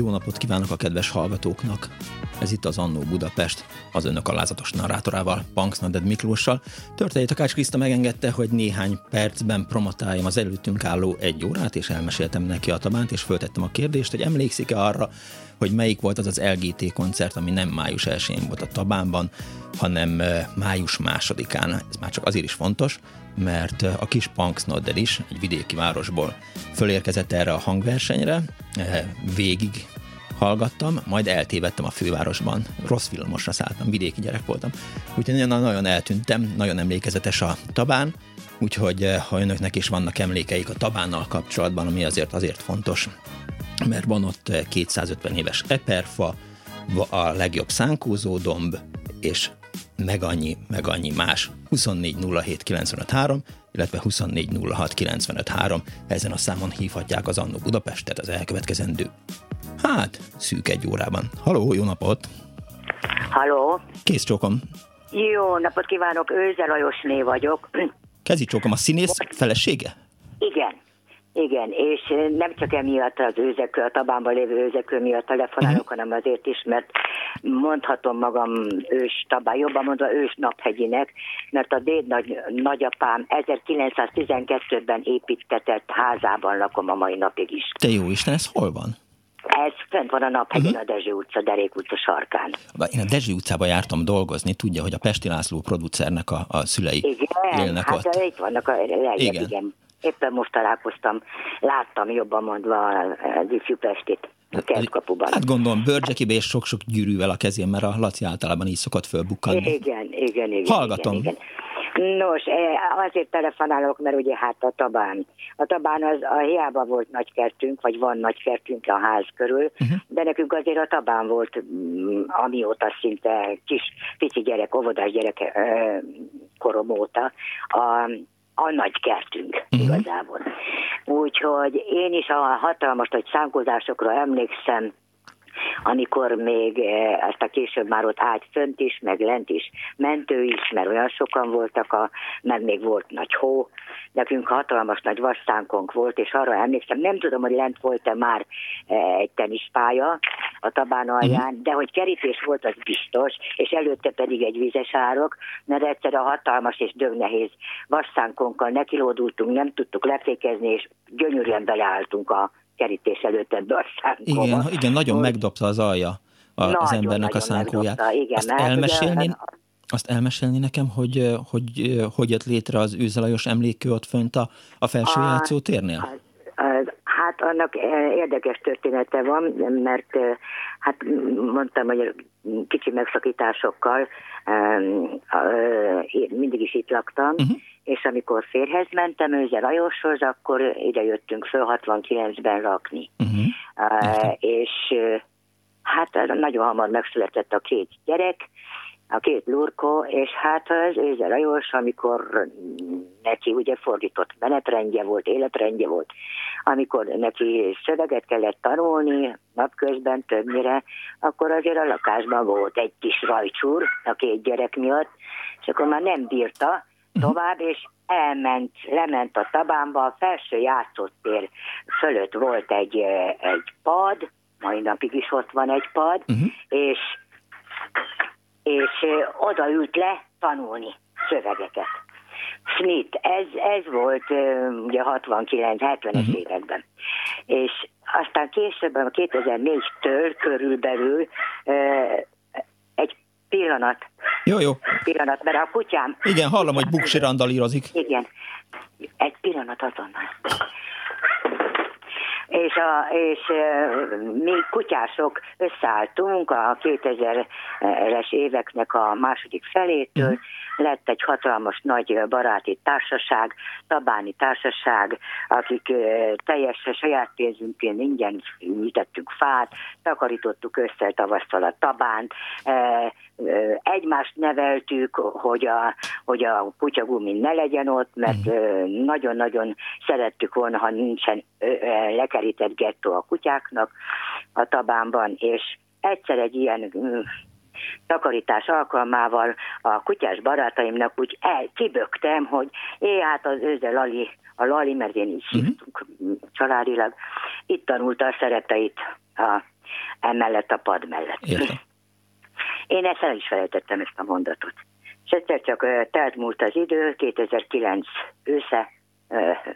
Jó napot kívánok a kedves hallgatóknak! Ez itt az Annó Budapest, az önök alázatos narrátorával, Punks Naded Miklóssal. Történeti Takács Kriszta megengedte, hogy néhány percben promotáljam az előttünk álló egy órát, és elmeséltem neki a tabánt, és föltettem a kérdést, hogy emlékszik-e arra, hogy melyik volt az az LGT koncert, ami nem május 1-én volt a Tabánban, hanem május másodikán. Ez már csak azért is fontos, mert a kis Punks Nodded is egy vidéki városból fölérkezett erre a hangversenyre, végig hallgattam, majd eltévedtem a fővárosban. Rossz villamosra szálltam, vidéki gyerek voltam. Úgyhogy nagyon, nagyon eltűntem, nagyon emlékezetes a tabán, úgyhogy ha önöknek is vannak emlékeik a tabánnal kapcsolatban, ami azért azért fontos, mert van ott 250 éves eperfa, a legjobb szánkózó domb, és meg annyi, meg annyi más. 2407953, illetve 2406953. Ezen a számon hívhatják az Annó Budapestet az elkövetkezendő. Hát, szűk egy órában. Haló, jó napot! Haló! Kész csókom. Jó napot kívánok, Őze Lajosné vagyok. Kezi csókom, a színész felesége? Igen. Igen, és nem csak emiatt az őzekről, a tabánban lévő őzekről miatt telefonálok, uh-huh. hanem azért is, mert mondhatom magam ős tabán, jobban mondva ős naphegyinek, mert a déd nagy, nagyapám 1912-ben építetett házában lakom a mai napig is. Te jó Isten, ez hol van? Ez fent van a naphegyen, uh-huh. a Dezső utca, Derék utca sarkán. Én a Dezső utcába jártam dolgozni, tudja, hogy a Pesti László producernek a, a szülei igen, élnek hát ott. itt vannak a lejjebb, igen. igen. Éppen most találkoztam, láttam jobban mondva az ifjú Pestit a kertkapuban. Hát gondolom, bőrcsekibe és sok-sok gyűrűvel a kezén, mert a Laci általában így szokott fölbukkanni. Igen, igen, igen. Hallgatom. Igen, igen. Nos, azért telefonálok, mert ugye hát a Tabán. A Tabán az a hiába volt nagy kertünk, vagy van nagy kertünk a ház körül, uh-huh. de nekünk azért a Tabán volt, mm, amióta szinte kis pici gyerek, óvodás gyerek korom óta, a, a nagy kertünk uh-huh. igazából. Úgyhogy én is a hatalmas nagy szánkozásokra emlékszem, amikor még ezt a később már ott állt fönt is, meg lent is mentő is, mert olyan sokan voltak, a, meg még volt nagy hó, nekünk hatalmas nagy vasszánkunk volt, és arra emlékszem, nem tudom, hogy lent volt-e már egy tenispálya a tabán alján, uh-huh. de hogy kerítés volt, az biztos, és előtte pedig egy vizes árok, mert egyszer a hatalmas és dögnehéz vasszánkonkkal nekilódultunk, nem tudtuk lefékezni, és gyönyörűen beleálltunk a kerítés előtt ebbe a szánkóba. Igen, igen nagyon hogy... megdobta az alja a, nagyon, az embernek a szánkóját. Megdobta, igen, azt, elmesélni, ugye, azt elmesélni nekem, hogy, hogy hogy jött létre az Őzelajos emlékő ott fönt a, a felső a, játszótérnél? Az, az, hát annak érdekes története van, mert hát mondtam, hogy kicsi megszakításokkal mindig is itt laktam, uh-huh és amikor férhez mentem Őze Lajoshoz, akkor ide jöttünk föl 69-ben lakni. Uh, és uh, hát nagyon hamar megszületett a két gyerek, a két lurkó, és hát az Őze Lajos, amikor neki ugye fordított menetrendje volt, életrendje volt, amikor neki szöveget kellett tanulni napközben többnyire, akkor azért a lakásban volt egy kis rajcsúr a két gyerek miatt, és akkor már nem bírta, Mhm. tovább, és elment, lement a tabánba, a felső játszótér fölött volt egy, egy pad, mai napig is ott van egy pad, uh-huh. és, és odaült le tanulni szövegeket. Smith, ez, ez volt ugye 69-70-es uh-huh. években. És aztán később, 2004-től körülbelül Pillanat. Jó, jó. Pillanat, mert a kutyám... Igen, hallom, hogy Buksi randalírozik. Igen. Egy pillanat azonnal. És, a, és mi kutyások összeálltunk a 2000-es éveknek a második felétől, uh-huh. Lett egy hatalmas nagy baráti társaság, Tabáni társaság, akik teljesen saját pénzünkén ingyen nyitettük fát, takarítottuk össze tavasszal a Tabánt, egymást neveltük, hogy a, hogy a kutyagumi ne legyen ott, mert mhm. nagyon-nagyon szerettük volna, ha nincsen lekerített gettó a kutyáknak a Tabánban, és egyszer egy ilyen takarítás alkalmával a kutyás barátaimnak úgy el, kibögtem, hogy é, hát az őze Lali, a Lali, mert én így uh-huh. hívtunk családilag, itt tanulta a szereteit a, emellett a pad mellett. Értem. Én ezt el is felejtettem ezt a mondatot. És egyszer csak telt múlt az idő, 2009 ősze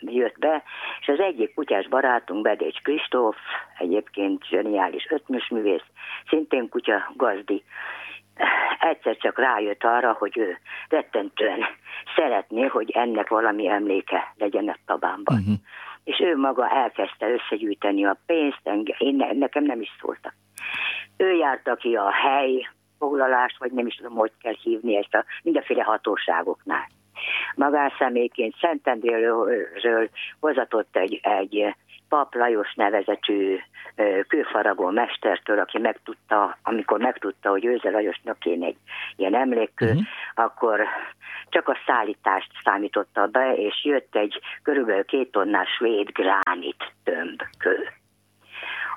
jött be, és az egyik kutyás barátunk, Bedécs Kristóf, egyébként zseniális ötműsművész, szintén kutya gazdi, egyszer csak rájött arra, hogy ő rettentően szeretné, hogy ennek valami emléke legyen a tabánban. Uh-huh. És ő maga elkezdte összegyűjteni a pénzt, én, nekem nem is szóltak. Ő járta ki a hely foglalást, vagy nem is tudom, hogy kell hívni ezt a mindenféle hatóságoknál. Magánszemélyként Szentendélről hozatott egy, egy Pap Lajos nevezetű kőfaragó mestertől, aki megtudta, amikor megtudta, hogy Őze Lajosnak kéne egy ilyen emlékkő, uh-huh. akkor csak a szállítást számította be, és jött egy körülbelül két tonnás svéd gránit tömbkő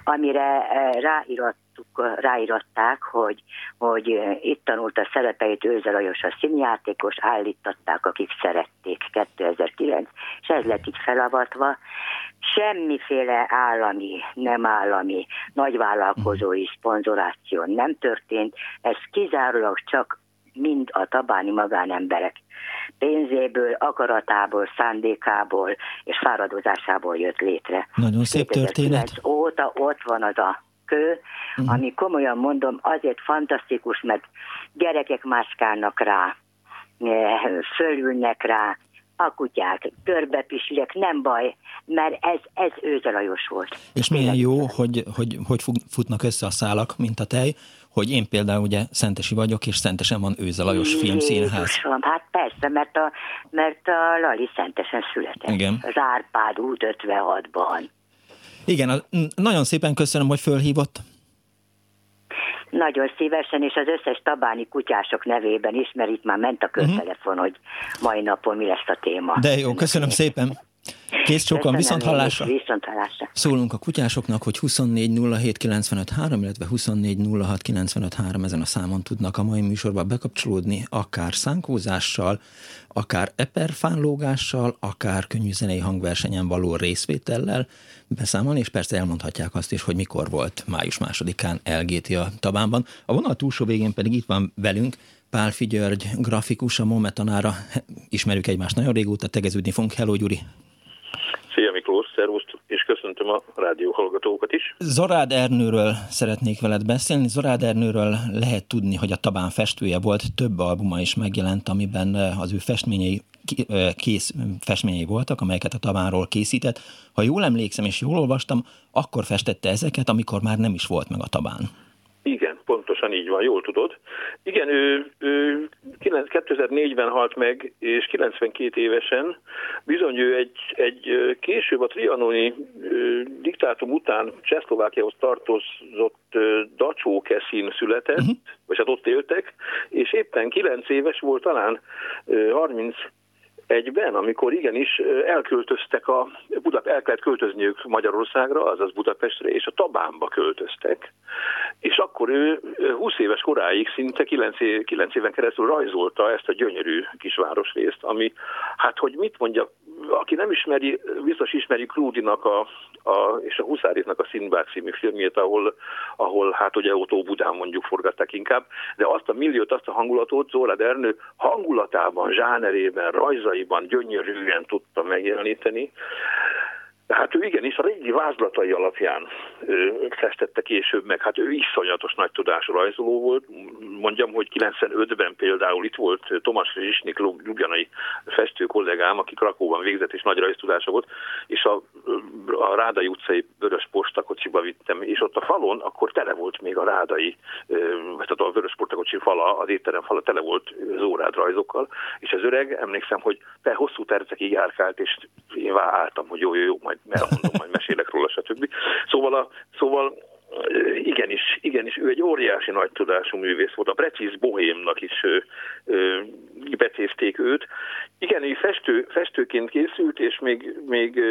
amire ráirattuk, ráiratták, hogy, hogy itt tanult a szerepeit Őze Lajos a színjátékos, állították, akik szerették 2009, és ez lett így felavatva. Semmiféle állami, nem állami, nagyvállalkozói szponzoráció nem történt, ez kizárólag csak mind a tabáni magánemberek pénzéből, akaratából, szándékából és fáradozásából jött létre. Nagyon szép történet. óta ott van az a kő, uh-huh. ami komolyan mondom azért fantasztikus, mert gyerekek mászkálnak rá, eh, fölülnek rá, a kutyák, körbepisülek, nem baj, mert ez, ez őzelajos volt. És milyen jó, hogy, hogy, hogy futnak össze a szálak, mint a tej, hogy én például ugye Szentesi vagyok, és Szentesen van Őze Lajos filmszínház. Hát persze, mert a, mert a Lali Szentesen született. Igen. Az Árpád út 56-ban. Igen, nagyon szépen köszönöm, hogy fölhívott. Nagyon szívesen, és az összes tabáni kutyások nevében is, mert itt már ment a mhm. körtelefon, uh-huh. hogy mai napon mi lesz a téma. De jó, köszönöm szépen. Kész csókan, viszont hallásra. Viszont hallásra. Szólunk a kutyásoknak, hogy 24 07 95 3, illetve 24 06 95 3 ezen a számon tudnak a mai műsorba bekapcsolódni, akár szánkózással, akár eperfánlógással, akár könnyű zenei hangversenyen való részvétellel beszámolni, és persze elmondhatják azt is, hogy mikor volt május másodikán LGT a Tabánban. A vonal túlsó végén pedig itt van velünk Pálfi György, grafikus, a Mometanára. Ismerjük egymást nagyon régóta, tegeződni fogunk. Hello, Gyuri! Szervuszt, és köszöntöm a rádió hallgatókat is. Zorád Ernőről szeretnék veled beszélni. Zorád Ernőről lehet tudni, hogy a Tabán festője volt, több albuma is megjelent, amiben az ő festményei kész festményei voltak, amelyeket a Tabánról készített. Ha jól emlékszem és jól olvastam, akkor festette ezeket, amikor már nem is volt meg a Tabán. Igen, pontosan így van, jól tudod. Igen, ő, ő 2004-ben halt meg, és 92 évesen. Bizony ő egy, egy később a trianoni diktátum után Csehszlovákiához tartozott Dacsó Keszin született, uh-huh. vagy hát ott éltek, és éppen 9 éves volt, talán 30 egyben, amikor igenis elköltöztek a, Budap, el kellett költözniük Magyarországra, azaz Budapestre, és a Tabánba költöztek, és akkor ő 20 éves koráig szinte 9, év, 9 éven keresztül rajzolta ezt a gyönyörű kisvárosrészt, ami, hát hogy mit mondja, aki nem ismeri, biztos ismeri Klúdinak a, a, és a Huszáritnak a Szindbár című filmjét, ahol, ahol hát ugye Otó Budán mondjuk forgatták inkább, de azt a milliót, azt a hangulatot Zóra Ernő hangulatában, zsánerében, rajzaiban gyönyörűen tudta megjeleníteni. Hát ő igenis a régi vázlatai alapján ö, festette később meg, hát ő iszonyatos nagy tudású rajzoló volt. Mondjam, hogy 95-ben például itt volt Tomas Zsisnik, ljubljanai festő kollégám, aki Krakóban végzett és nagy rajztudása volt, és a, a Rádai utcai Vörös Postakocsiba vittem, és ott a falon akkor tele volt még a Rádai, tehát a Vörös Postakocsi fala, az étterem fala tele volt zórád rajzokkal, és az öreg, emlékszem, hogy be hosszú percekig járkált, és én álltam, hogy jó, jó, jó, majd majd elmondom, majd mesélek róla, stb. Szóval, a, szóval igenis, igenis, ő egy óriási nagy tudású művész volt. A Precíz Bohémnak is ö, ö, becézték őt. Igen, ő festő, festőként készült, és még, még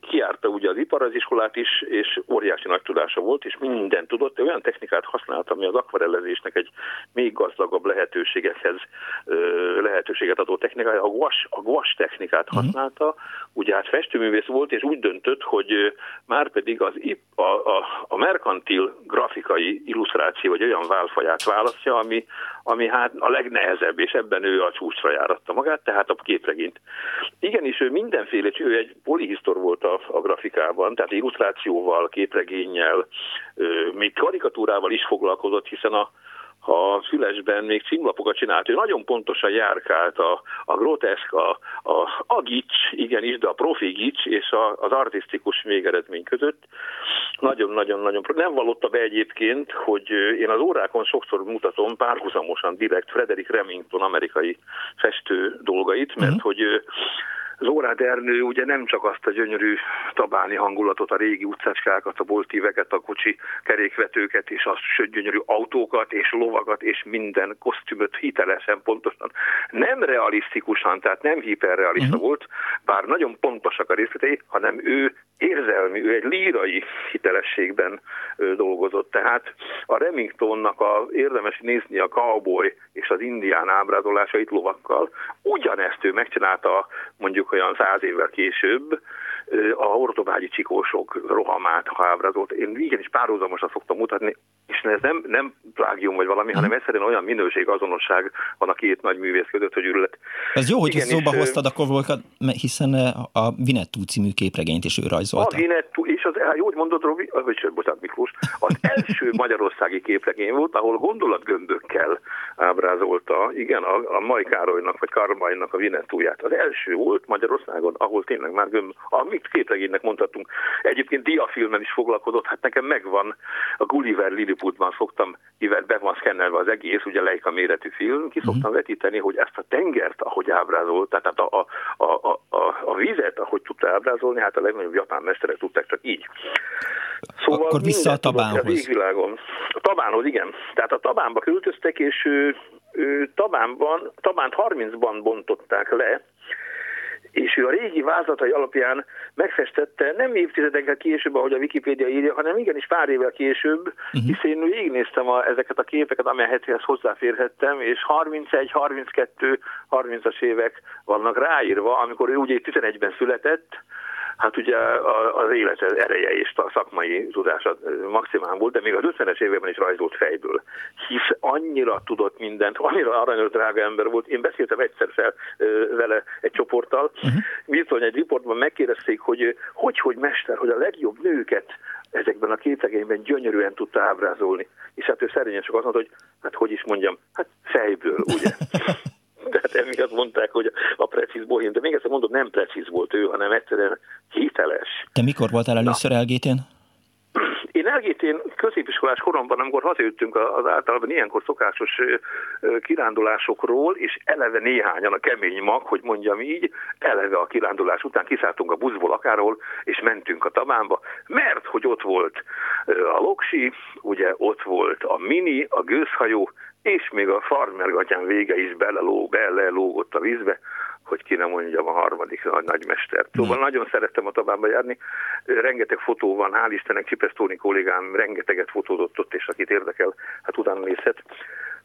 kiárta ugye az iparaziskolát is, és óriási nagy tudása volt, és mindent tudott. Olyan technikát használt, ami az akvarellezésnek egy még gazdagabb lehetőségekhez ö, lehetőséget adó technikája. A guas, a guas technikát mhm. használta, ugye hát festőművész volt, és úgy döntött, hogy már pedig az, a, a, a merkant merkantil grafikai illusztráció, vagy olyan válfaját választja, ami, ami hát a legnehezebb, és ebben ő a csúcsra járatta magát, tehát a képregényt. Igenis, ő mindenféle, ő egy polihisztor volt a, a grafikában, tehát illusztrációval, képregénnyel, még karikatúrával is foglalkozott, hiszen a, a szülesben még címlapokat csinált, ő nagyon pontosan járkált a, a groteszk, a, a, a gics, igenis, de a profi gics és a, az artistikus végeredmény között. Nagyon-nagyon-nagyon, nem vallotta be egyébként, hogy én az órákon sokszor mutatom párhuzamosan direkt Frederick Remington amerikai festő dolgait, mert uh-huh. hogy Zórád Ernő ugye nem csak azt a gyönyörű tabáni hangulatot, a régi utcácskákat, a boltíveket, a kocsi kerékvetőket, és a gyönyörű autókat, és lovagat, és minden kosztümöt hitelesen, pontosan, nem realisztikusan, tehát nem hiperrealista uh-huh. volt, bár nagyon pontosak a részletei, hanem ő érzelmi, ő egy lírai hitelességben dolgozott. Tehát a Remingtonnak a, érdemes nézni a cowboy és az indián ábrázolásait lovakkal. Ugyanezt ő megcsinálta mondjuk olyan száz évvel később, a ortobágyi csikósok rohamát, ha ábrázolt. Én igenis párhuzamosan szoktam mutatni, és ez nem, nem plágium vagy valami, hanem egyszerűen olyan minőség, azonosság van a két nagy művész között, hogy ürület. Ez jó, hogy ezt szóba hoztad akkor volt, hiszen a Vinettú című képregényt is ő rajzolta. A Vinettú, és az, jó, hogy mondod, Robi, vagy bocsánat, Miklós, az első magyarországi képregény volt, ahol gondolatgömbökkel ábrázolta, igen, a, a Mai Károlynak, vagy Karmajnak a Vinettúját. Az első volt Magyarországon, ahol tényleg már gömb, ami amit képregénynek mondhatunk. Egyébként diafilmen is foglalkozott, hát nekem megvan, a Gulliver Lilliputban szoktam, mivel be van szkennelve az egész, ugye Leica méretű film, ki szoktam uh-huh. vetíteni, hogy ezt a tengert, ahogy ábrázolt, tehát a, a, a, a, a vizet, ahogy tudta ábrázolni, hát a legnagyobb japán mesterek tudták csak így. Szóval Akkor vissza a Tabánhoz. A, a Tabánhoz, igen. Tehát a Tabánba költöztek, és ő, ő Tabánban, Tabánt 30-ban bontották le, és ő a régi vázlatai alapján megfestette nem évtizedekkel később, ahogy a Wikipédia írja, hanem igenis pár évvel később, uh-huh. hiszen én végignéztem a, ezeket a képeket, amelyekhez hozzáférhettem, és 31, 32, 30-as évek vannak ráírva, amikor ő ugye 11-ben született, hát ugye az élet ereje és a szakmai tudása maximál volt, de még az 50-es években is rajzolt fejből. Hisz annyira tudott mindent, annyira aranyos drága ember volt. Én beszéltem egyszer fel vele egy csoporttal, uh-huh. bizony egy riportban megkérdezték, hogy hogy, hogy mester, hogy a legjobb nőket ezekben a képregényben gyönyörűen tudta ábrázolni. És hát ő szerényen csak azt mondta, hogy hát hogy is mondjam, hát fejből, ugye? Tehát emiatt mondták, hogy a precíz bohém, de még ezt mondom, nem precíz volt ő, hanem egyszerűen hiteles. Te mikor voltál először elgétén? Én elgétén középiskolás koromban, amikor hazajöttünk az általában ilyenkor szokásos kirándulásokról, és eleve néhányan a kemény mag, hogy mondjam így, eleve a kirándulás után kiszálltunk a buszból akáról, és mentünk a tabánba, mert hogy ott volt a loksi, ugye ott volt a mini, a gőzhajó, és még a farmergatyán vége is beleló, belelógott a vízbe, hogy ki nem mondjam a harmadik nagy nagymester. Szóval hmm. nagyon szerettem a Tabánba járni, rengeteg fotó van, hál' Istennek Csipesztóni kollégám rengeteget fotózott ott, és akit érdekel, hát utána nézhet.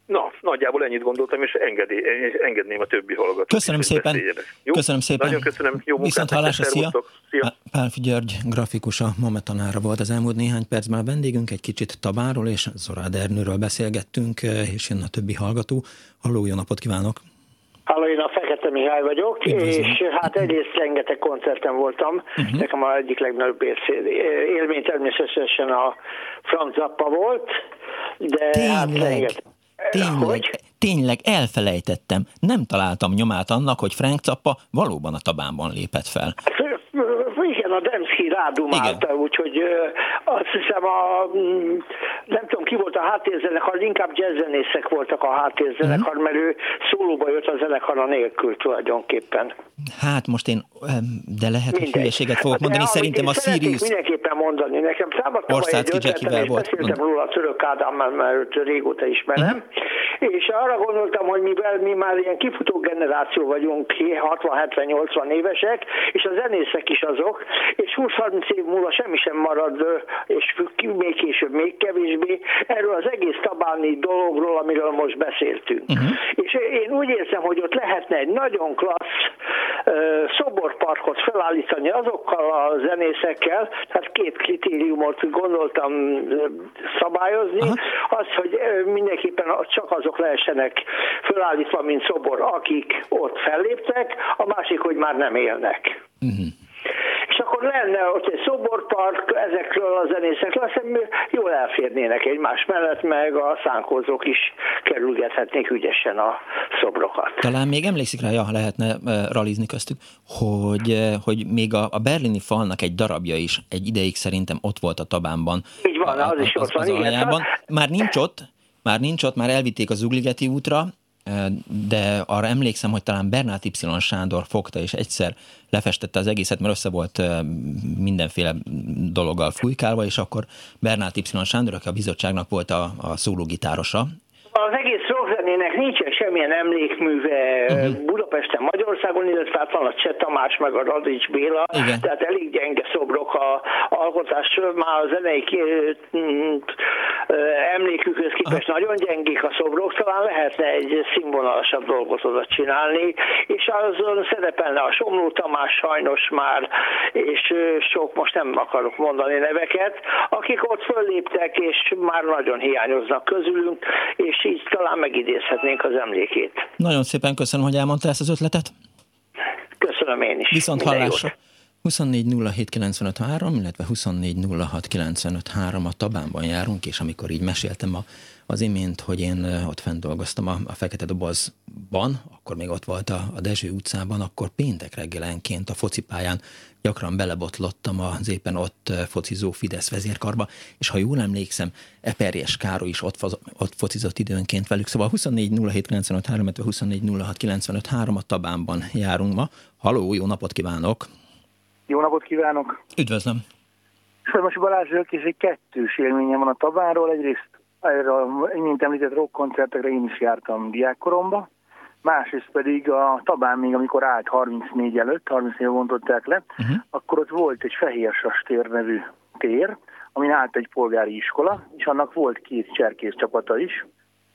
Na, nagyjából ennyit gondoltam, és engedi, engedném a többi hallgatót. Köszönöm szépen. Jó? Köszönöm szépen. Nagyon köszönöm. Jó Viszont hallásra, szia. szia. Pálfi György grafikusa, Mame tanára volt az elmúlt néhány percben a vendégünk, egy kicsit Tabáról és Zorád Ernőről beszélgettünk, és jön a többi hallgató. Halló, jó napot kívánok! Halló, én a Fekete Mihály vagyok, Üdvözlöm. és hát egyrészt rengeteg koncerten voltam, uh-huh. nekem a egyik legnagyobb élmény természetesen a Frank Zappa volt, de hát Tényleg? hát rengeteg. Tényleg, hogy? tényleg elfelejtettem. Nem találtam nyomát annak, hogy Frank Zappa valóban a tabánban lépett fel. Igen, a Demszki rádumálta, úgyhogy azt hiszem a, mm, nem tudom ki volt a háttérzenekar, inkább jazzzenészek voltak a háttérzenekar, uh-huh. mert ő szólóba jött a zenekar nélkül tulajdonképpen. Hát most én, de lehet, hogy hülyeséget fogok mondani, de, szerintem a Sirius... mindenképpen mondani, nekem számadtam egy ötletem, volt. beszéltem róla a Török Ádámmel, mert őt régóta ismerem, uh-huh. és arra gondoltam, hogy mivel mi már ilyen kifutó generáció vagyunk, 60-70-80 évesek, és a zenészek is azok, és 20-30 év múlva semmi sem marad, és még később még kevésbé, erről az egész tabáni dologról, amiről most beszéltünk. Uh-huh. És én úgy érzem, hogy ott lehetne egy nagyon klassz szoborparkot felállítani azokkal a zenészekkel, tehát két kritériumot gondoltam szabályozni, Aha. az, hogy mindenképpen csak azok lehessenek felállítva, mint szobor, akik ott felléptek, a másik, hogy már nem élnek. Uh-huh és akkor lenne ott egy szoborpark ezekről a zenészekről, azt hiszem jól elférnének egymás mellett, meg a szánkózók is kerülgethetnék ügyesen a szobrokat. Talán még emlékszik rá, ja, lehetne ralizni köztük, hogy, hogy még a, a berlini falnak egy darabja is egy ideig szerintem ott volt a tabánban. Így van, az, az is ott van. Az igen, Már nincs ott, már nincs ott, már elvitték az Ugligeti útra, de arra emlékszem, hogy talán Bernát Y. Sándor fogta, és egyszer lefestette az egészet, mert össze volt mindenféle dologgal fújkálva, és akkor Bernát Y. Sándor, aki a bizottságnak volt a, a szólógitárosa, az egész rockzenének nincsen semmilyen emlékműve uh-huh. Budapesten, Magyarországon, illetve hát van a Cseh Tamás, meg a Radics Béla, Igen. tehát elég gyenge szobrok a alkotás, már a zenei emlékükhöz képest uh-huh. nagyon gyengék a szobrok, talán lehetne egy színvonalasabb dolgot oda csinálni, és azon szerepelne a Somló Tamás sajnos már, és sok, most nem akarok mondani neveket, akik ott fölléptek, és már nagyon hiányoznak közülünk, és így talán megidézhetnénk az emlékét. Nagyon szépen köszönöm, hogy elmondta ezt az ötletet. Köszönöm én is. Viszont hallásra. 24 illetve 24 a Tabánban járunk, és amikor így meséltem a az imént, hogy én ott fent dolgoztam a, a Fekete Dobozban, akkor még ott volt a, a Dezső utcában, akkor péntek reggelenként a focipályán gyakran belebotlottam az éppen ott focizó Fidesz vezérkarba, és ha jól emlékszem, Eperjes Károly is ott, ott focizott időnként velük. Szóval 24 07 95 3, 24 06 95 3 a Tabánban járunk ma. Haló, jó napot kívánok! Jó napot kívánok! Üdvözlöm! Most Balázs és egy kettős élményem van a Tabánról. Egyrészt erre a mint említett rockkoncertekre én is jártam diákkoromba, másrészt pedig a Tabán még, amikor állt 34 előtt, 34 bontották le, uh-huh. akkor ott volt egy Fehérsas tér nevű tér, amin állt egy polgári iskola, és annak volt két cserkész csapata is.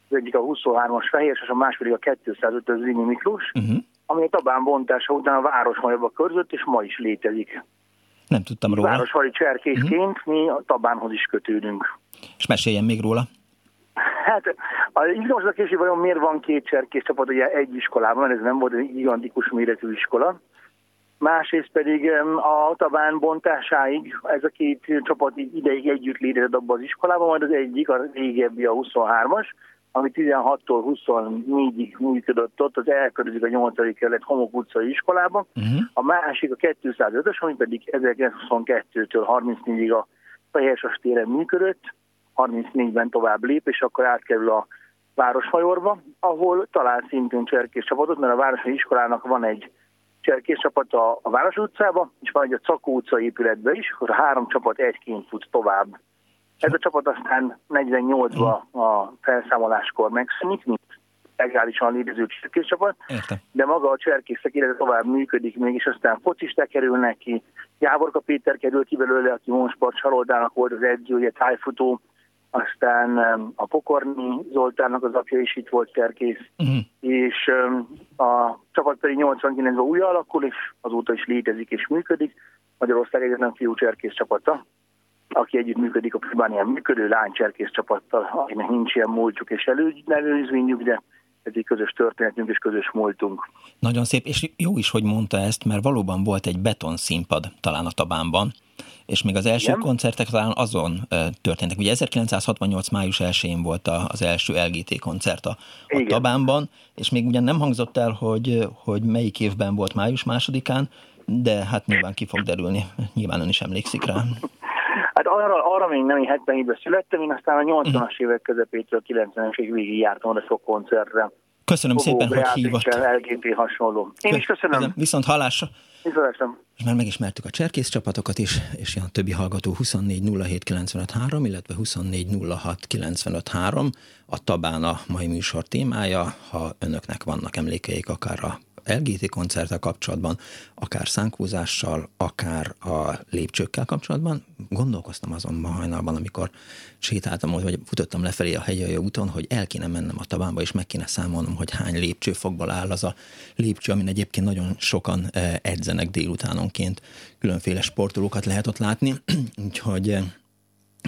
Az egyik a 23-as Fehérsas, a másik pedig a 205-ös Zini Miklós, uh-huh. Ami a Tabán bontása után a Városmajba körzött, és ma is létezik. Nem tudtam róla. Városfali cserkészként uh-huh. mi a Tabánhoz is kötődünk. És meséljen még róla. Hát a izgalmas a vajon miért van két cserkész csapat ugye egy iskolában, ez nem volt egy gigantikus méretű iskola. Másrészt pedig a tabán bontásáig ez a két csapat ideig együtt létezett abban az iskolában, majd az egyik, a régebbi a 23-as, ami 16-tól 24-ig működött ott, az elkörözik a 8. kelet Homok utcai iskolában. Uh-huh. A másik a 205-ös, ami pedig 1922-től 34-ig a Fehérsas téren működött, 34-ben tovább lép, és akkor átkerül a Városfajorba, ahol talál szintén cserkész csapatot, mert a Városi Iskolának van egy cserkész csapat a, a Város utcába, és van egy a Cakó utca épületbe is, akkor a három csapat egyként fut tovább. Ez a csapat aztán 48-ban a felszámoláskor megszűnik, mint legálisan létező cserkészcsapat, de maga a cserkészek élete tovább működik még, és aztán focisták kerülnek ki, Jávorka Péter kerül ki belőle, aki Monsport Saloldának volt az edző, ugye tájfutó, aztán a Pokorni Zoltánnak az apja is itt volt szerkész, uh-huh. és a csapat pedig 89-ben újra alakul, és azóta is létezik és működik. Magyarország egyetlen fiú cserkész csapata, aki együtt működik a Plibánián működő lány cserkész csapattal, akinek nincs ilyen múltjuk és előzményük, de ez egy közös történetünk és közös múltunk. Nagyon szép, és jó is, hogy mondta ezt, mert valóban volt egy betonszínpad talán a Tabánban, és még az első Igen? koncertek talán azon történtek. Ugye 1968. május 1-én volt az első LGT koncert a, a Tabánban, és még ugyan nem hangzott el, hogy, hogy melyik évben volt május másodikán, de hát nyilván ki fog derülni, nyilván ön is emlékszik rá. Hát arra, arra még nem, én 77-ben születtem, én aztán a 80-as mhm. évek közepétől 90-es évig végig jártam oda sok koncertre. Köszönöm Fogó, szépen, hogy hívott. LGT hasonló. Én is köszönöm. köszönöm. Viszont hallásra. Viszont és már megismertük a cserkész csapatokat is, és a többi hallgató 24 illetve 24 a Tabán a mai műsor témája. Ha önöknek vannak emlékeik akár a LGT koncerttel kapcsolatban, akár szánkúzással, akár a lépcsőkkel kapcsolatban. Gondolkoztam azon ma hajnalban, amikor sétáltam, vagy futottam lefelé a hegyalja úton, hogy el kéne mennem a tabánba, és meg kéne számolnom, hogy hány lépcsőfokból áll az a lépcső, amin egyébként nagyon sokan eh, edzenek délutánonként. Különféle sportolókat lehet ott látni, úgyhogy eh,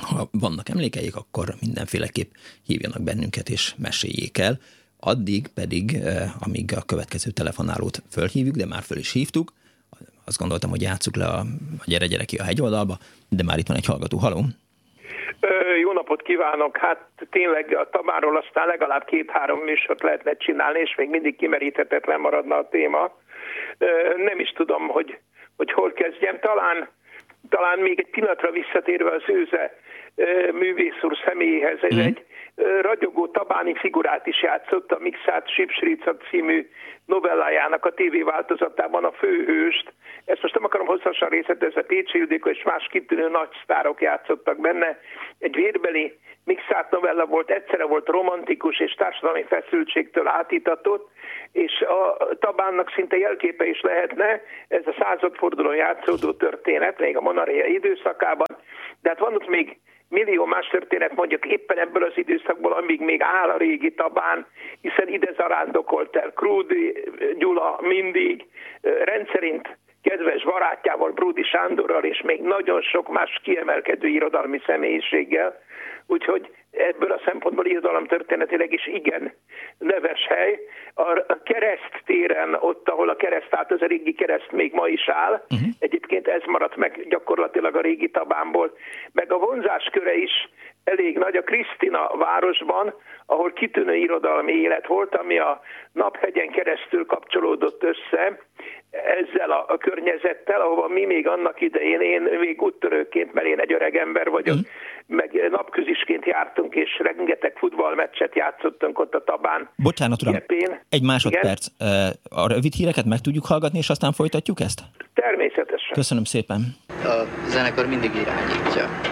ha vannak emlékeik, akkor mindenféleképp hívjanak bennünket és meséljék el addig pedig, eh, amíg a következő telefonálót fölhívjuk, de már föl is hívtuk, azt gondoltam, hogy játsszuk le a, a gyere gyere ki a hegyoldalba, de már itt van egy hallgató. Haló! Jó napot kívánok! Hát tényleg a Tamáról aztán legalább két-három műsort lehetne csinálni, és még mindig kimeríthetetlen maradna a téma. Nem is tudom, hogy, hogy hol kezdjem. Talán, talán még egy pillanatra visszatérve az őze művész úr személyéhez, ez mm. egy ragyogó tabáni figurát is játszott a Mixát Sipsrica című novellájának a TV változatában a főhőst. Ezt most nem akarom hosszasan részletezni, Pécsi Ildikó és más kitűnő nagy sztárok játszottak benne. Egy vérbeli mixát novella volt, egyszerre volt romantikus és társadalmi feszültségtől átítatott, és a Tabánnak szinte jelképe is lehetne ez a századfordulón játszódó történet, még a monaria időszakában. De hát van ott még millió más történet mondjuk éppen ebből az időszakból, amíg még áll a régi tabán, hiszen ide zarándokolt el Krúdi Gyula mindig, rendszerint kedves barátjával, Brudi Sándorral, és még nagyon sok más kiemelkedő irodalmi személyiséggel. Úgyhogy ebből a szempontból irodalom történetileg is igen neves hely. A kereszt téren, ott, ahol a kereszt állt, az a régi kereszt még ma is áll. Uh-huh. Egyébként ez maradt meg gyakorlatilag a régi tabámból. Meg a vonzás köre is elég nagy a Krisztina városban, ahol kitűnő irodalmi élet volt, ami a Naphegyen keresztül kapcsolódott össze, ezzel a, a környezettel, ahova mi még annak idején, én még úttörőként, mert én egy öreg ember vagyok, mm. meg napközisként jártunk, és rengeteg futballmeccset játszottunk ott a Tabán. Bocsánat, uram, Gepén. egy másodperc. Igen? A rövid híreket meg tudjuk hallgatni, és aztán folytatjuk ezt? Természetesen. Köszönöm szépen. A zenekar mindig irányítja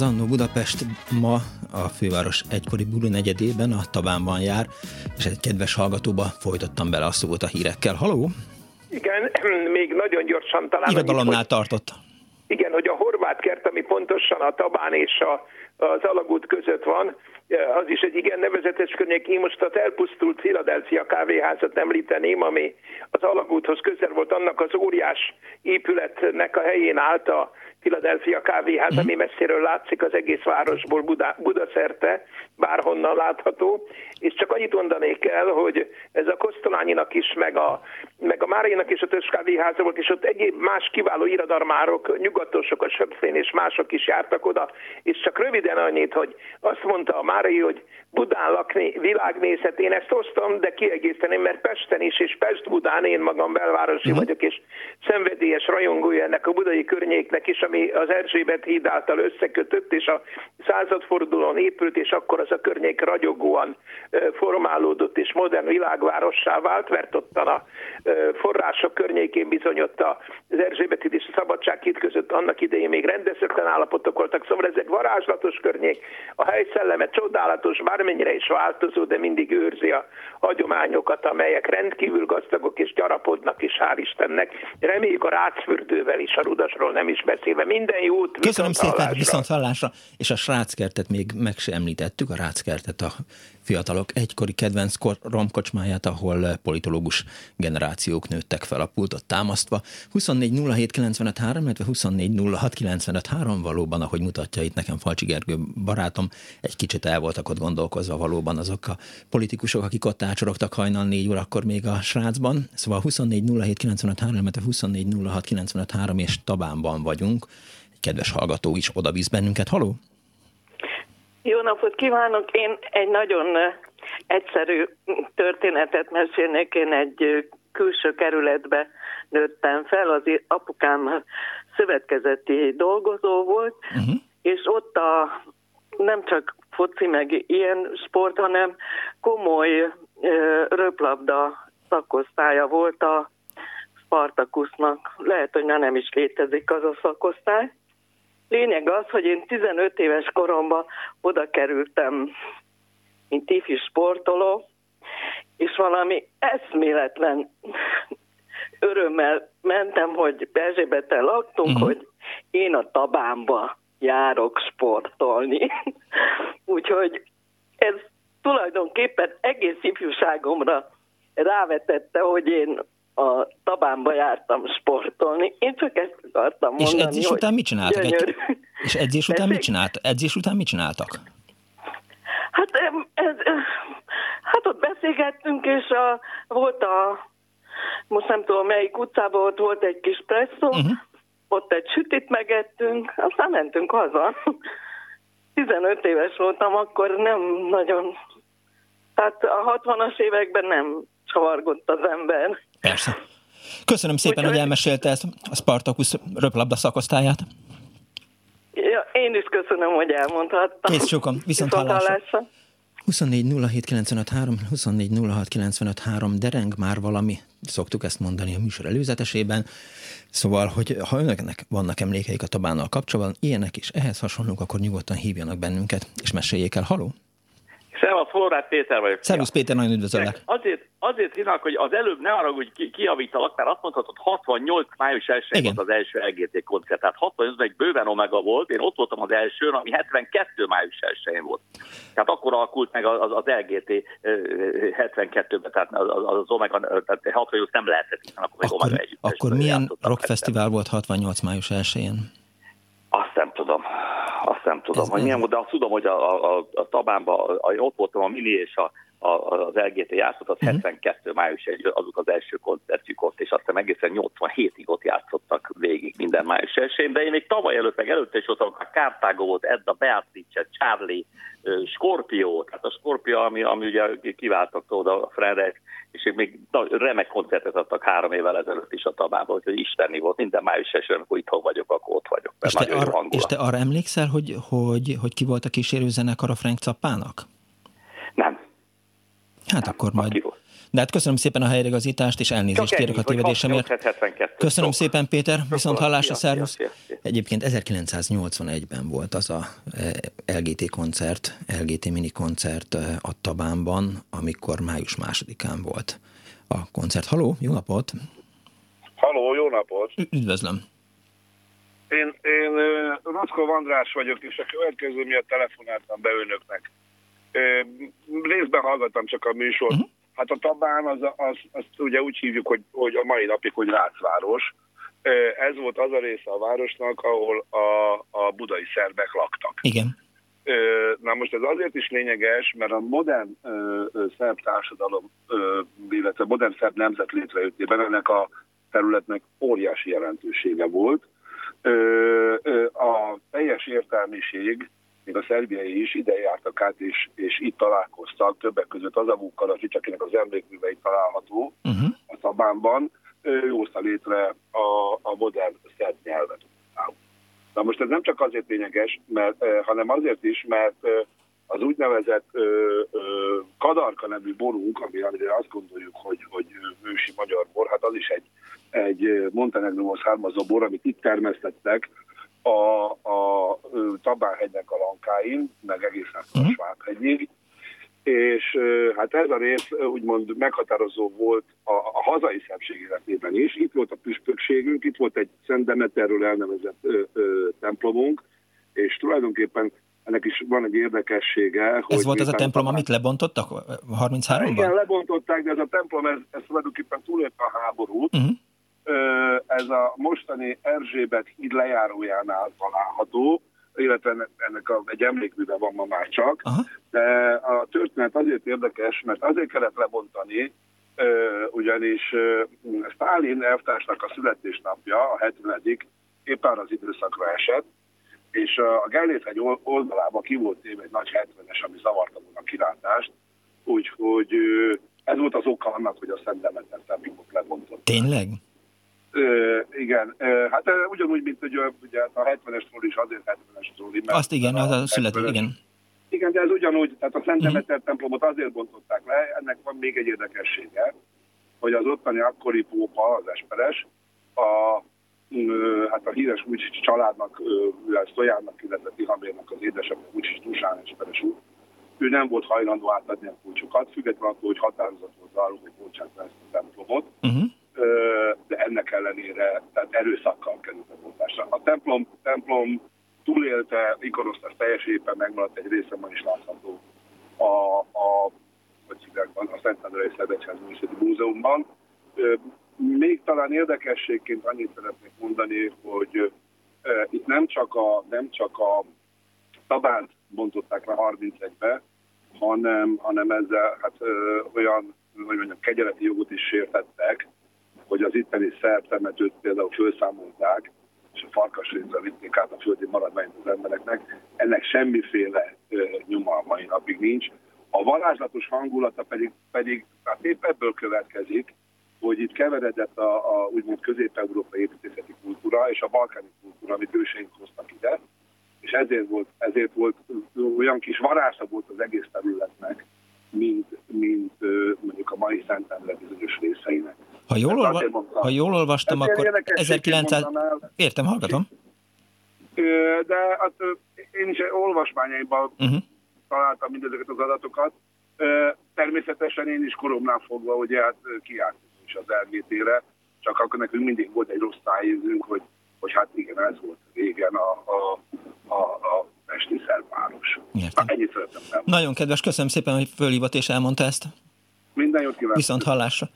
Az Annó Budapest ma a főváros egykori buli negyedében a Tabánban jár, és egy kedves hallgatóba folytattam bele a szót a hírekkel. Haló? Igen, még nagyon gyorsan talán... Irodalomnál annyit, tartott. Igen, hogy a horvát kert, ami pontosan a Tabán és a, az Alagút között van, az is egy igen nevezetes környék. Én most az elpusztult Philadelphia kávéházat említeném, ami az Alagúthoz közel volt, annak az óriás épületnek a helyén állt a Philadelphia kávéház, mhm. ami messziről látszik az egész városból Buda, Budaszerte, bárhonnan látható, és csak annyit mondanék el, hogy ez a Kosztolányinak is, meg a, meg a Márénak is a Tös kávéháza volt, és ott egyéb más kiváló irodalmárok, nyugatosok, a Söpfén és mások is jártak oda, és csak röviden annyit, hogy azt mondta a Márai, hogy Budán lakni világnézet, én ezt osztom, de kiegészteném, mert Pesten is, és Pest-Budán én magam belvárosi uh-huh. vagyok, és szenvedélyes rajongója ennek a budai környéknek is, ami az Erzsébet híd által összekötött, és a századfordulón épült, és akkor az a környék ragyogóan formálódott, és modern világvárossá vált, mert ott a források környékén bizony ott az Erzsébet híd és a Szabadság híd között annak idején még rendezhetetlen állapotok voltak, szóval ezek varázslatos környék, a helyszelleme csodálatos, bármennyire is változó, de mindig őrzi a hagyományokat, amelyek rendkívül gazdagok és gyarapodnak is, hál' Istennek. Reméljük a rácfürdővel is, a Rudasról nem is beszélve. Minden jót, Köszönöm szépen, viszont hallásra. És a Sráckertet még meg sem említettük, a Ráckertet a fiatalok egykori kedvenc romkocsmáját, ahol politológus generációk nőttek fel a pultot támasztva. 24 07 95 illetve 24 06 valóban, ahogy mutatja itt nekem Falcsi Gergő barátom, egy kicsit el voltak ott gondolkozva valóban azok a politikusok, akik ott ácsorogtak hajnal négy órakor még a srácban. Szóval 24 07 illetve 24 06 és Tabánban vagyunk. Egy kedves hallgató is oda bíz bennünket. Haló? Jó napot kívánok! Én egy nagyon egyszerű történetet mesélnék. Én egy külső kerületbe nőttem fel, az apukám szövetkezeti dolgozó volt, uh-huh. és ott a nem csak foci meg ilyen sport, hanem komoly röplabda szakosztálya volt a Spartakusznak. Lehet, hogy már nem is létezik az a szakosztály. Lényeg az, hogy én 15 éves koromban oda kerültem, mint ifjú sportoló, és valami eszméletlen örömmel mentem, hogy Erzsébeten laktunk, uh-huh. hogy én a tabámba járok sportolni. Úgyhogy ez tulajdonképpen egész ifjúságomra rávetette, hogy én a tabánba jártam sportolni. Én csak ezt akartam mondani. És edzés után mit csináltak? Egy, és edzés után mit csinált? Edzés után mit csináltak? Hát, ez, hát ott beszélgettünk, és a, volt a, most nem tudom melyik utcában, ott volt egy kis presszó, uh-huh. ott egy sütit megettünk, aztán mentünk haza. 15 éves voltam, akkor nem nagyon, hát a 60-as években nem csavargott az ember. Persze. Köszönöm szépen, Úgy, hogy elmesélte ezt a Spartacus röplabda szakosztályát. Ja, én is köszönöm, hogy elmondhattam. Kész sokan, viszont, viszont hallásra. hallásra. 24 24 dereng már valami, szoktuk ezt mondani a műsor előzetesében, szóval, hogy ha önöknek vannak emlékeik a tabánnal kapcsolatban, ilyenek is ehhez hasonlók, akkor nyugodtan hívjanak bennünket, és meséljék el. Haló? Szevasz, Forrát Péter vagyok. Szervusz Péter, nagyon üdvözöllek. Azért, azért hívnak, hogy az előbb ne arra, hogy ki, kiavítalak, mert azt mondhatod, 68 május 1 volt az első LGT koncert. Tehát 68 egy bőven Omega volt, én ott voltam az elsőn, ami 72 május 1 volt. Tehát akkor alakult meg az, az LGT 72-ben, tehát az, az Omega, tehát 68 nem lehetett, hiszen akkor, akkor, Omega együtt. Akkor milyen rockfesztivál volt 68 május 1-én? Azt nem tudom azt nem tudom, Ez hogy milyen, de azt tudom, hogy a, a, a Tabánban, a, ott voltam a Mini és a, az LGT játszott, az uh-huh. 72 május egy, azok az első koncertjük ott, és aztán egészen 87-ig ott játszottak végig minden május elsőn, de én még tavaly előtt, meg előtte is voltam, a Kártágó volt, Edda, Beatrice, Charlie, Scorpio, tehát a Scorpio, ami, ami ugye kiváltak oda a Fredek, és még na, remek koncertet adtak három évvel ezelőtt is a Tabában, úgyhogy isteni volt, minden május eső, amikor itthon vagyok, akkor ott vagyok. És te, arra, és te arra emlékszel, hogy, hogy, hogy ki volt a kísérő zenekar a Frank Cappának? Hát akkor majd... De hát köszönöm szépen a helyreigazítást, és elnézést kérek a tévedésemért. Köszönöm szépen, Péter, viszont hallásra, szervusz. Egyébként 1981-ben volt az a e, LGT koncert, LGT mini koncert e, a Tabánban, amikor május másodikán volt a koncert. Haló, jó napot! Haló, jó napot! Üdvözlöm! Én, én Rockov András vagyok, és a következő miatt telefonáltam be önöknek. Részben hallgattam csak a műsort. Uh-huh. Hát a Tabán az, az, azt ugye úgy hívjuk, hogy, hogy a mai napig, hogy Rácváros. Ez volt az a része a városnak, ahol a, a budai szerbek laktak. Igen. Na most ez azért is lényeges, mert a modern szerb társadalom, illetve modern szerb nemzet létrejöttében ennek a területnek óriási jelentősége volt. A teljes értelmiség még a szerbiai is ide jártak át, és, és itt találkoztak, többek között az a Vukaradžić, akinek az emlékművei található uh-huh. a Szabánban, ő hozta létre a, a modern szerb nyelvet. Na most ez nem csak azért lényeges, mert, eh, hanem azért is, mert eh, az úgynevezett ö, ö, kadarka nevű borunk, ami amire azt gondoljuk, hogy, hogy ősi magyar bor, hát az is egy, egy Montenegróhoz származó bor, amit itt termesztettek a, a Tabánhegynek a lankáin, meg egészen a. Svábhegyig, és hát ez a rész úgymond meghatározó volt a, a hazai szépség életében is. Itt volt a püspökségünk, itt volt egy Szent Demeterről elnevezett ö, ö, templomunk, és tulajdonképpen ennek is van egy érdekessége. Ez hogy volt az a templom, a... amit lebontottak 33-ban? Igen, lebontották, de ez a templom, ez, ez tulajdonképpen túlélte a háborút. Uh-huh. Ez a mostani Erzsébet híd lejárójánál található, illetve ennek a, egy emlékműve van ma már csak, Aha. de a történet azért érdekes, mert azért kellett lebontani, ugyanis Stálin elvtársnak a születésnapja, a 70 éppen az időszakra esett, és a Gellért egy oldalába ki volt éve egy nagy 70-es, ami zavarta volna a kilátást, úgyhogy ez volt az oka annak, hogy a Szent Demeter templomot lebontott. Tényleg? Ö, igen, ö, hát ugyanúgy, mint hogy ugye a 70-es tróli is azért 70-es tróli. Mert Azt igen, az a születő, igen. Igen, de ez ugyanúgy, tehát a Szent mhm. Demeter uh-huh. templomot azért bontották le, ennek van még egy érdekessége, hogy az ottani akkori pópa, az Esperes, a, hát a híres úgy családnak, Sztojánnak, illetve Tihamérnak az édesapja, úgyis Dusán Esperes úr, ő nem volt hajlandó átadni a kulcsokat, függetlenül attól, hogy határozat volt arról, hogy bocsánat ezt a templomot. Uh-huh de ennek ellenére tehát erőszakkal került a bontásra. A templom, templom túlélte, ikorosztás teljes éppen megmaradt, egy része ma is látható a, a, a Szent Andrei Szedegyház Művészeti Múzeumban. Még talán érdekességként annyit szeretnék mondani, hogy itt nem csak a, nem csak a Tabánt bontották le 31-be, hanem, hanem ezzel hát, ö, olyan hogy mondjam, kegyeleti jogot is sértettek, hogy az itteni szerb temetőt például felszámolták, és a farkasrészre vitték át a földi maradványt az embereknek, ennek semmiféle nyoma a mai napig nincs. A varázslatos hangulata pedig, pedig hát épp ebből következik, hogy itt keveredett a, a úgymond közép-európai építészeti kultúra és a balkáni kultúra, amit őseink hoztak ide, és ezért volt, ezért volt olyan kis varázsa volt az egész területnek, mint, mint mondjuk a mai részeinek. Ha jól, olva, ha jól olvastam, akkor 1900... Értem, hallgatom. De hát, én is olvasmányaimban uh-huh. találtam mindezeket az adatokat. Természetesen én is koromnál fogva, ugye hát kiálltunk is az RGT-re, csak akkor nekünk mindig volt egy rossz tájézünk, hogy, hogy hát igen, ez volt régen a, a, a, a Pesti szerváros. Ennyit szeretem Nagyon kedves, köszönöm szépen, hogy fölhívott és elmondta ezt. Minden jót kívánok. Viszont hallásra.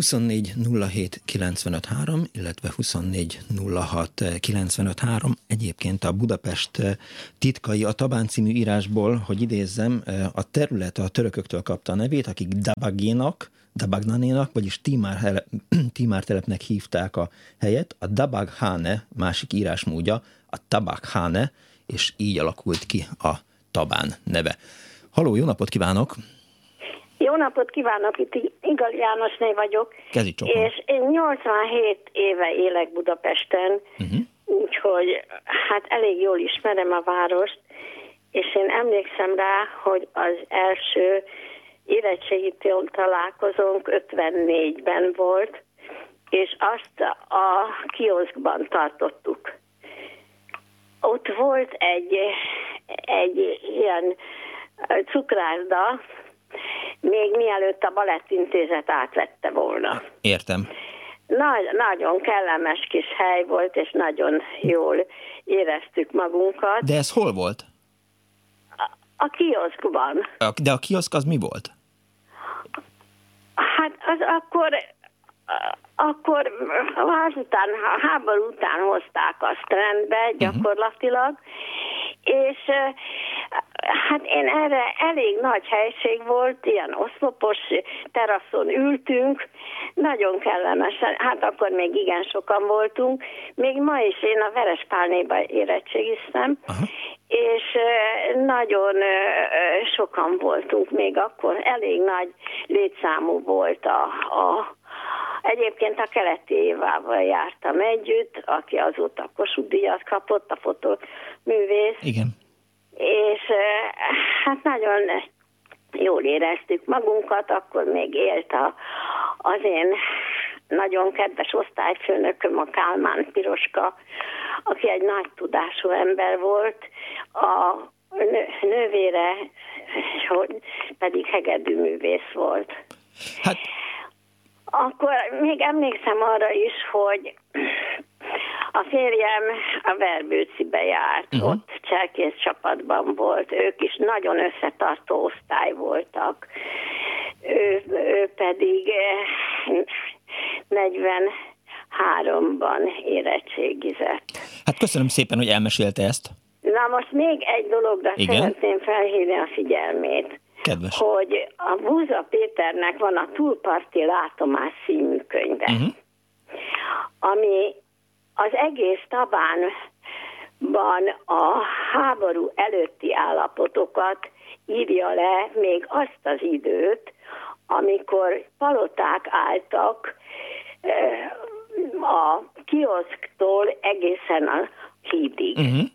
24 07 95 3, illetve 24 06 95 3. Egyébként a Budapest titkai a Tabán című írásból, hogy idézzem, a terület a törököktől kapta a nevét, akik Dabagénak, Dabagnanénak, vagyis Timár, Timár telepnek hívták a helyet. A Dabaghane másik írásmódja, a Tabakhane, és így alakult ki a Tabán neve. Haló, jó napot kívánok! Jó napot kívánok, itt Igal Jánosné vagyok. Kezi és én 87 éve élek Budapesten, uh-huh. úgyhogy hát elég jól ismerem a várost, és én emlékszem rá, hogy az első érettségi találkozónk 54-ben volt, és azt a kioszkban tartottuk. Ott volt egy, egy ilyen cukrászda, még mielőtt a balettintézet átvette volna. Értem. Nagy, nagyon kellemes kis hely volt, és nagyon jól éreztük magunkat. De ez hol volt? A, a kioszkban. De a kioszk az mi volt? Hát az akkor, akkor azután, a háború után hozták azt rendbe mhm. gyakorlatilag, uh-huh. És Hát én erre elég nagy helység volt, ilyen oszlopos teraszon ültünk, nagyon kellemesen, hát akkor még igen sokan voltunk, még ma is én a Verespálnéba érettségiztem, Aha. és nagyon sokan voltunk még akkor, elég nagy létszámú volt a, a Egyébként a keleti évával jártam együtt, aki azóta Kossuth díjat kapott, a fotóművész. Igen és hát nagyon jól éreztük magunkat, akkor még élt a, az én nagyon kedves osztályfőnököm, a Kálmán Piroska, aki egy nagy tudású ember volt, a nővére pedig hegedű művész volt. Hát... Akkor még emlékszem arra is, hogy a férjem a Verbőcibe járt, uh-huh. ott cserkész csapatban volt, ők is nagyon összetartó osztály voltak. Ő, ő pedig 43-ban eh, érettségizett. Hát köszönöm szépen, hogy elmesélte ezt. Na most még egy dologra Igen? szeretném felhívni a figyelmét. Kedves. Hogy a Búza Péternek van a Túlparti Látomás című könyve, uh-huh. ami az egész Tabánban a háború előtti állapotokat írja le még azt az időt, amikor paloták álltak eh, a kioszktól egészen a hídig. Uh-huh.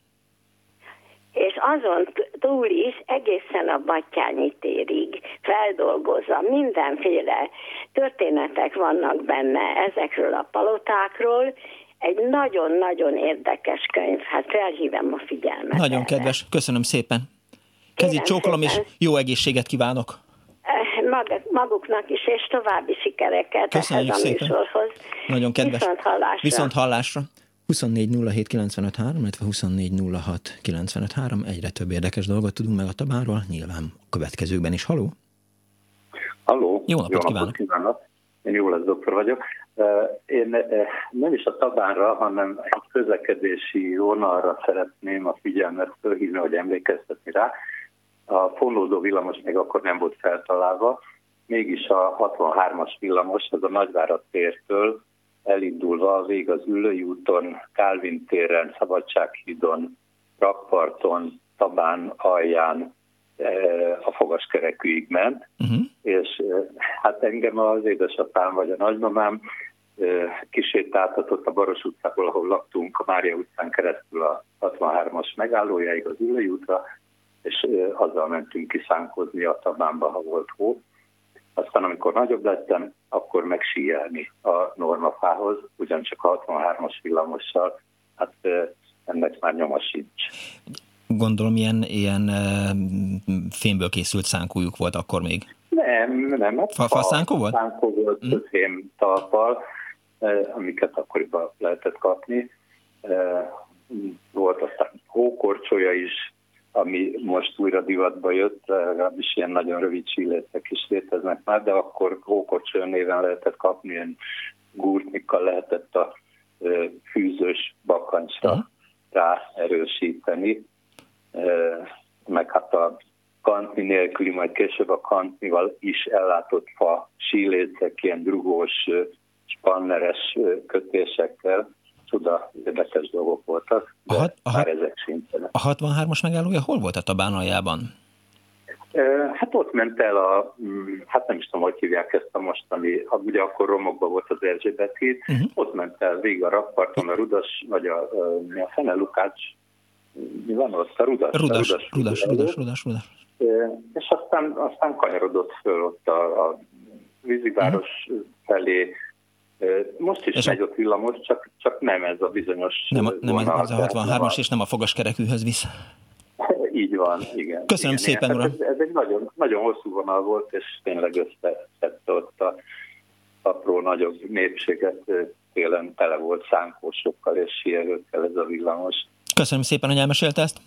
És azon túl is egészen a Battyányi térig feldolgozza mindenféle történetek vannak benne ezekről a palotákról, egy nagyon-nagyon érdekes könyv, hát felhívem a figyelmet. Nagyon erre. kedves, köszönöm szépen. Kezit csókolom, és jó egészséget kívánok. Eh, maguknak is, és további sikereket Köszönjük ehhez a szépen. műsorhoz. Nagyon kedves. Viszont hallásra. Viszont hallásra. 24 illetve 24 Egyre több érdekes dolgot tudunk meg a tabáról, nyilván a következőkben is. Haló? Haló. Jó napot, Jó napot kívánok! Én jó lesz doktor vagyok. Én nem is a tabánra, hanem egy közlekedési vonalra szeretném a figyelmet fölhívni, hogy emlékeztetni rá. A fonódó villamos még akkor nem volt feltalálva, mégis a 63-as villamos, az a Nagyvárad tértől elindulva végig az Ülői úton, Kálvin téren, Szabadsághídon, Rakparton, Tabán alján, a fogaskerekűig ment, uh-huh. és hát engem az édesapám vagy a nagymamám kisétáltatott a Baros utcából, ahol laktunk, a Mária utcán keresztül a 63-as megállójáig az Ülői útra, és azzal mentünk kiszánkozni a Tabánba, ha volt hó. Aztán amikor nagyobb lettem, akkor megsíjelni a normafához, ugyancsak a 63-as villamossal, hát ennek már nyoma sincs gondolom ilyen, ilyen fémből készült szánkójuk volt akkor még. Nem, nem. Hát fa, fa szánkó volt? Szánkó volt mm. fém talpal, amiket akkoriban lehetett kapni. Volt aztán hókorcsolya is, ami most újra divatba jött, legalábbis ilyen nagyon rövid csillétek is léteznek már, de akkor hókorcsolya néven lehetett kapni, ilyen gurtnikkal lehetett a fűzős bakancsra rá erősíteni meg hát a kantni nélküli, majd később a kantnival is ellátott fa sílécek, ilyen drugós, spanneres kötésekkel, csuda érdekes dolgok voltak, de a hat, a már ezek sincsenek. A 63-as megállója hol volt a Tabán aljában? Hát ott ment el a, mm, hát nem is tudom, hogy hívják ezt a mostani, ugye akkor romokban volt az Erzsébet híd, uh-huh. ott ment el végig a rakparton, a Rudas, vagy a, a, a Fene Lukács mi van ott? A rudas. Rudas, rudas, rudas, rudas, rudas, rudas. És aztán, aztán kanyarodott föl ott a, a víziváros uh-huh. felé. Most is és megy ott villamos, csak, csak nem ez a bizonyos Nem, nem ez a 63-as, és nem a fogaskerekűhöz visz. Így van, igen. Köszönöm igen, szépen, uram. Ez, ez egy nagyon, nagyon hosszú vonal volt, és tényleg összeszedte ott a apró nagyobb népséget, télen tele volt szánkósokkal és sierőkkel ez a villamos. Köszönöm szépen, hogy elmesélte ezt.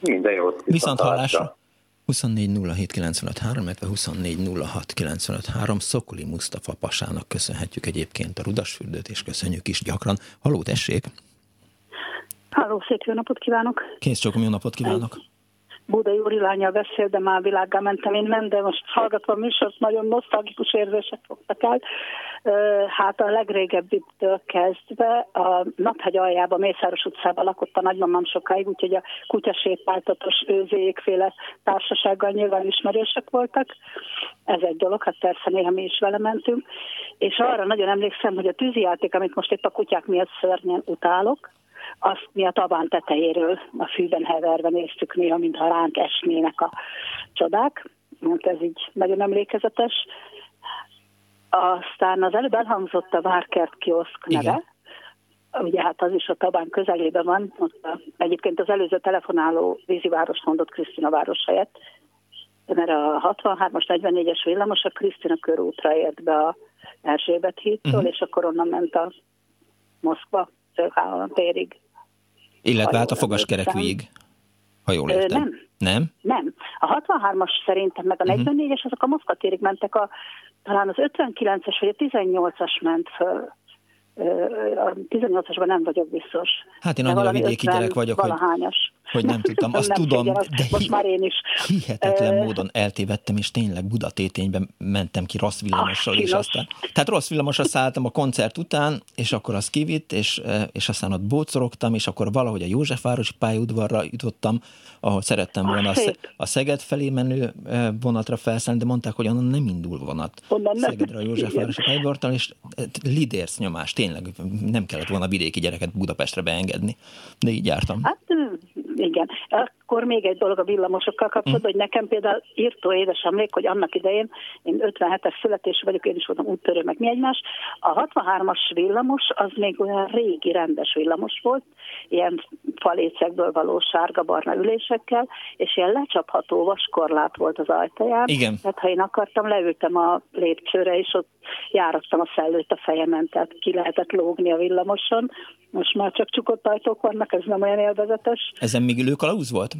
Minden jót. Viszont hallásra. 24 illetve 24 Szokoli Mustafa Pasának köszönhetjük egyébként a Rudasfürdőt, és köszönjük is gyakran. Haló, tessék! Halló, szép jó napot kívánok! Kész csak, jó napot kívánok! Budai úri lánya beszél, de már világgá mentem innen, de most hallgatva a műsort, nagyon nosztalgikus érzések fogtak el. Hát a legrégebbittől kezdve a Naphegy aljában, Mészáros utcában lakott a nagymamám sokáig, úgyhogy a kutyasétáltatos őzéjékféle társasággal nyilván ismerősek voltak. Ez egy dolog, hát persze néha mi is vele mentünk. És arra nagyon emlékszem, hogy a tűzijáték, amit most itt a kutyák miatt szörnyen utálok, azt mi a tabán tetejéről a fűben heverve néztük néha, mintha ránk esnének a csodák. Mert ez így nagyon emlékezetes. Aztán az előbb elhangzott a Várkert kioszk neve. Igen. Ugye hát az is a Tabán közelében van. Ott a, egyébként az előző telefonáló víziváros mondott Krisztina város helyett, mert a 63-as, 44-es villamos a Krisztina körútra ért be a Erzsébet hídtól, uh-huh. és akkor onnan ment a Moszkva térig. Illetve hát a fogaskerekűig, ha jól értem. Nem. Nem? Nem. A 63-as szerintem, meg a 44-es, uh-huh. azok a Moszkva térig mentek, a, talán az 59-es vagy a 18-as ment föl a 18-asban nem vagyok biztos. Hát én annyira vidéki gyerek vagyok, hogy, hogy nem tudtam. Azt nem tudom, figyel, de most hi- már én is. hihetetlen uh, módon eltévedtem, és tényleg Budatétényben mentem ki rossz villamossal, és aztán... Tehát rossz villamosra szálltam a koncert után, és akkor az kivitt, és, és aztán ott bócorogtam, és akkor valahogy a Józsefvárosi pályaudvarra jutottam, ahol szerettem volna a, a Szeged felé menő vonatra felszállni, de mondták, hogy onnan nem indul vonat. Onnan nem. Szegedre a Józsefvárosi pályaudvartal, és lidérsz nyomást tényleg nem kellett volna vidéki gyereket Budapestre beengedni, de így jártam. Hát igen. Akkor még egy dolog a villamosokkal kapcsolatban, hogy nekem például írtó édes emlék, hogy annak idején, én 57-es születésű vagyok, én is voltam úttörő, meg mi egymás. A 63-as villamos az még olyan régi rendes villamos volt, ilyen falécekből való sárga-barna ülésekkel, és ilyen lecsapható vaskorlát volt az ajtaján. Igen. Tehát ha én akartam, leültem a lépcsőre, és ott járattam a szellőt a fejemen, tehát ki lehetett lógni a villamoson. Most már csak csukott ajtók vannak, ez nem olyan élvezetes. Ezen még ülőkalauz volt?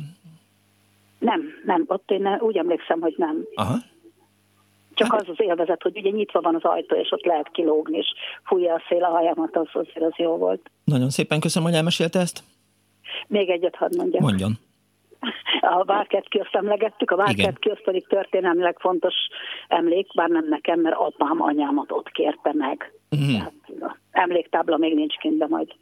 Nem, nem, ott én úgy emlékszem, hogy nem. Aha. Csak az az élvezet, hogy ugye nyitva van az ajtó, és ott lehet kilógni, és fújja a szél a hajamat, az azért az jó volt. Nagyon szépen köszönöm, hogy elmesélte ezt. Még egyet hadd mondjam. Mondjon. A Várkert kioszt emlegettük, a Várkert kioszt pedig történelmileg fontos emlék, bár nem nekem, mert apám anyámat ott kérte meg. Mm. Tehát, emléktábla még nincs kint, de majd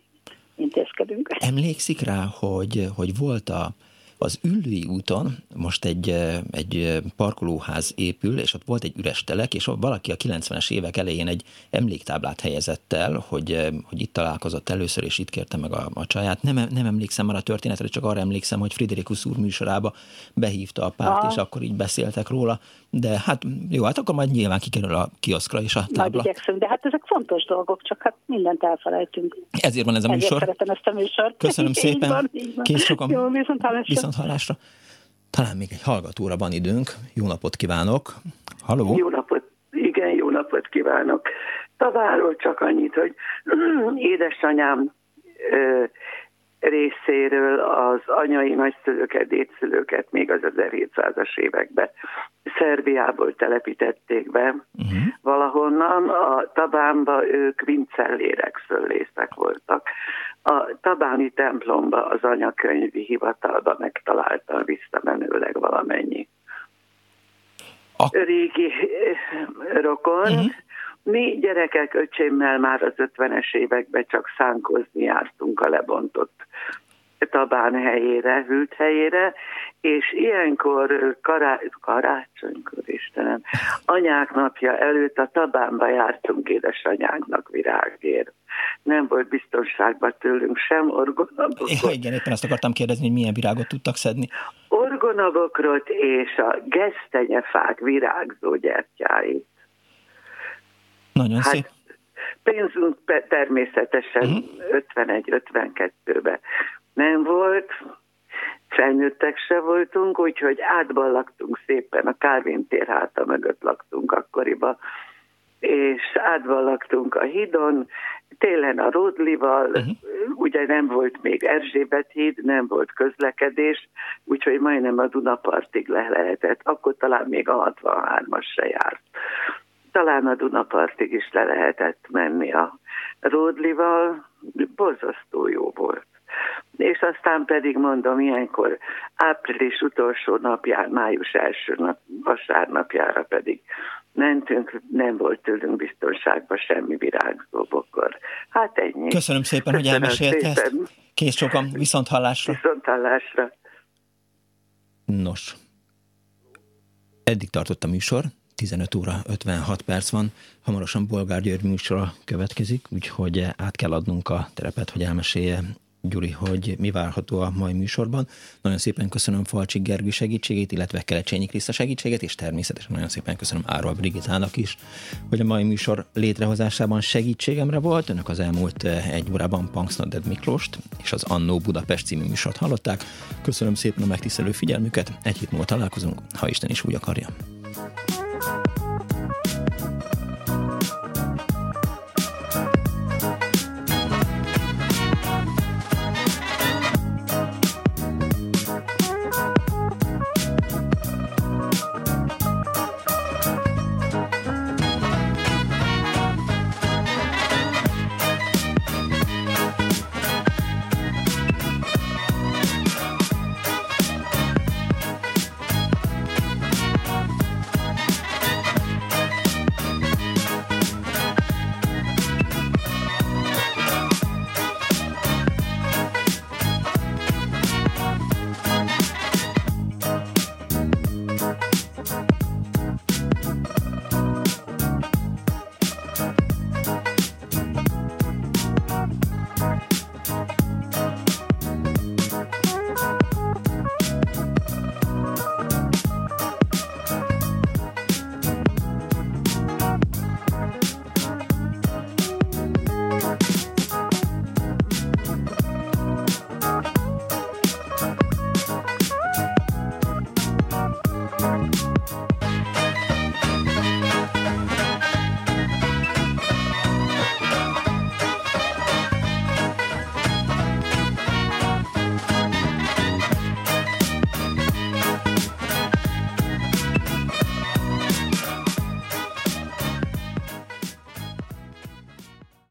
intézkedünk. Emlékszik rá, hogy, hogy volt a az Üllői úton most egy, egy parkolóház épül, és ott volt egy üres telek, és valaki a 90-es évek elején egy emléktáblát helyezett el, hogy, hogy itt találkozott először, és itt kérte meg a, a csaját. Nem, nem emlékszem már a történetre, csak arra emlékszem, hogy Friderikus úr műsorába behívta a párt, Aha. és akkor így beszéltek róla. De hát jó, hát akkor majd nyilván kikerül a kioszkra és a tábla. Nagy de hát ezek fontos dolgok, csak hát mindent elfelejtünk. Ezért van ez a műsor. Ezért ezt a műsort. Köszönöm szépen. Így van, így van. Kész sokan. Jó, viszont hallásra viszont hallásra. Talán még egy hallgatóra van időnk. Jó napot kívánok! Halló! Jó napot! Igen, jó napot kívánok! Taváról csak annyit, hogy édesanyám ö, részéről az anyai nagyszülőket, dédszülőket még az 1700-as években Szerbiából telepítették be. Uh-huh. Valahonnan a Tabánba ők vincellérek szöllészek voltak. A Tabáni templomba az anyakönyvi hivatalba megtaláltam visszamenőleg valamennyi. A... Régi rokon. Uh-huh. Mi gyerekek öcsémmel már az 50-es években csak szánkozni jártunk a lebontott Tabán helyére, hűlt helyére, és ilyenkor kará, karácsonykor, Istenem, anyák napja előtt a Tabánba jártunk édesanyánknak virágért. Nem volt biztonságban tőlünk sem orgonabokrot. Ja, igen, éppen azt akartam kérdezni, hogy milyen virágot tudtak szedni. Orgonabokrot és a gesztenyefák virágzó gyertyáit. Nagyon hát, szép. Pénzünk természetesen uh-huh. Mhm. 51-52-ben nem volt, felnőttek se voltunk, úgyhogy átban laktunk szépen, a Kávin tér háta mögött laktunk akkoriban, és átban laktunk a hídon, télen a Ródlival, uh-huh. ugye nem volt még Erzsébet híd, nem volt közlekedés, úgyhogy majdnem a Dunapartig le lehetett, akkor talán még a 63-as se járt. Talán a Dunapartig is le lehetett menni a Ródlival, borzasztó jó volt és aztán pedig mondom, ilyenkor április utolsó napján, május első nap, vasárnapjára pedig mentünk, nem volt tőlünk biztonságban semmi virágzóbokor. Hát ennyi. Köszönöm szépen, Köszönöm hogy elmesélte ezt. Kész sokan, viszont hallásra. Viszont hallásra. Nos, eddig tartott a műsor, 15 óra 56 perc van, hamarosan Bolgár György műsora következik, úgyhogy át kell adnunk a terepet, hogy elmesélje Gyuri, hogy mi várható a mai műsorban. Nagyon szépen köszönöm Falcsi Gergő segítségét, illetve Kelecsényi Kriszta segítségét, és természetesen nagyon szépen köszönöm Árva Brigitának is, hogy a mai műsor létrehozásában segítségemre volt. Önök az elmúlt eh, egy órában Punks Dead Miklóst és az Annó Budapest című műsort hallották. Köszönöm szépen a megtisztelő figyelmüket, egy hét múlva találkozunk, ha Isten is úgy akarja.